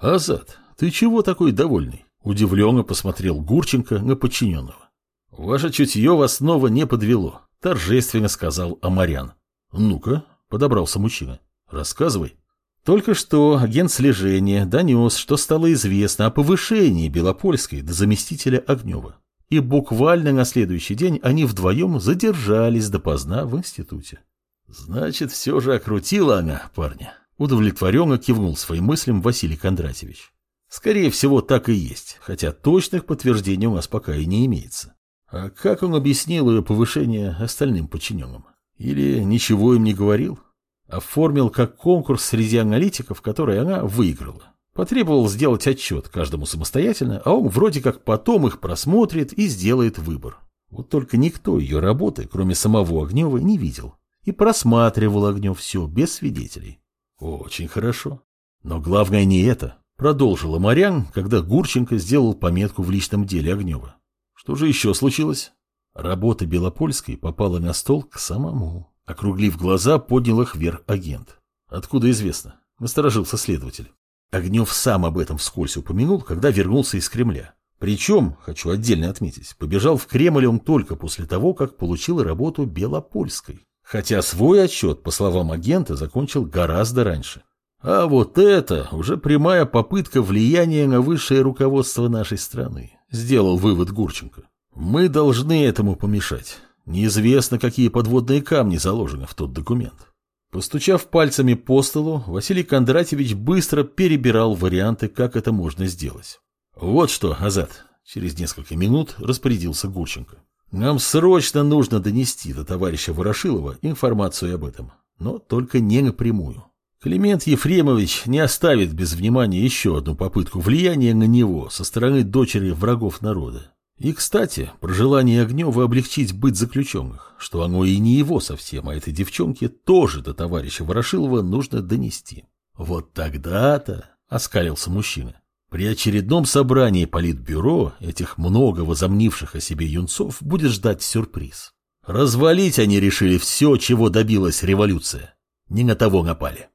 Азат, ты чего такой довольный? Удивленно посмотрел Гурченко на подчиненного. Ваше чутье вас снова не подвело, торжественно сказал Амарян. Ну-ка, подобрался мужчина. Рассказывай. Только что агент слежения донес, что стало известно о повышении Белопольской до заместителя Огнева. И буквально на следующий день они вдвоем задержались допоздна в институте. Значит, все же окрутила она парня. Удовлетворенно кивнул своим мыслям Василий Кондратьевич. Скорее всего, так и есть, хотя точных подтверждений у нас пока и не имеется. А как он объяснил ее повышение остальным подчиненным? Или ничего им не говорил? Оформил как конкурс среди аналитиков, который она выиграла. Потребовал сделать отчет каждому самостоятельно, а он вроде как потом их просмотрит и сделает выбор. Вот только никто ее работы, кроме самого Огнева, не видел. И просматривал Огнев все без свидетелей. Очень хорошо. Но главное не это, продолжила Марян, когда Гурченко сделал пометку в личном деле Огнева. Что же еще случилось? Работа Белопольской попала на стол к самому. Округлив глаза, поднял их вверх агент. Откуда известно? Насторожился следователь. Огнев сам об этом вскользь упомянул, когда вернулся из Кремля. Причем, хочу отдельно отметить, побежал в Кремль он только после того, как получил работу Белопольской. Хотя свой отчет, по словам агента, закончил гораздо раньше. А вот это уже прямая попытка влияния на высшее руководство нашей страны, сделал вывод Гурченко. Мы должны этому помешать. Неизвестно, какие подводные камни заложены в тот документ. Постучав пальцами по столу, Василий Кондратьевич быстро перебирал варианты, как это можно сделать. «Вот что, Азат», — через несколько минут распорядился Гурченко. «Нам срочно нужно донести до товарища Ворошилова информацию об этом, но только не напрямую. Климент Ефремович не оставит без внимания еще одну попытку влияния на него со стороны дочери врагов народа. И, кстати, про желание Огнева облегчить быть заключенных, что оно и не его совсем, а этой девчонке тоже до товарища Ворошилова нужно донести. Вот тогда-то, — оскалился мужчина, — при очередном собрании политбюро этих много возомнивших о себе юнцов будет ждать сюрприз. Развалить они решили все, чего добилась революция. Не на того напали.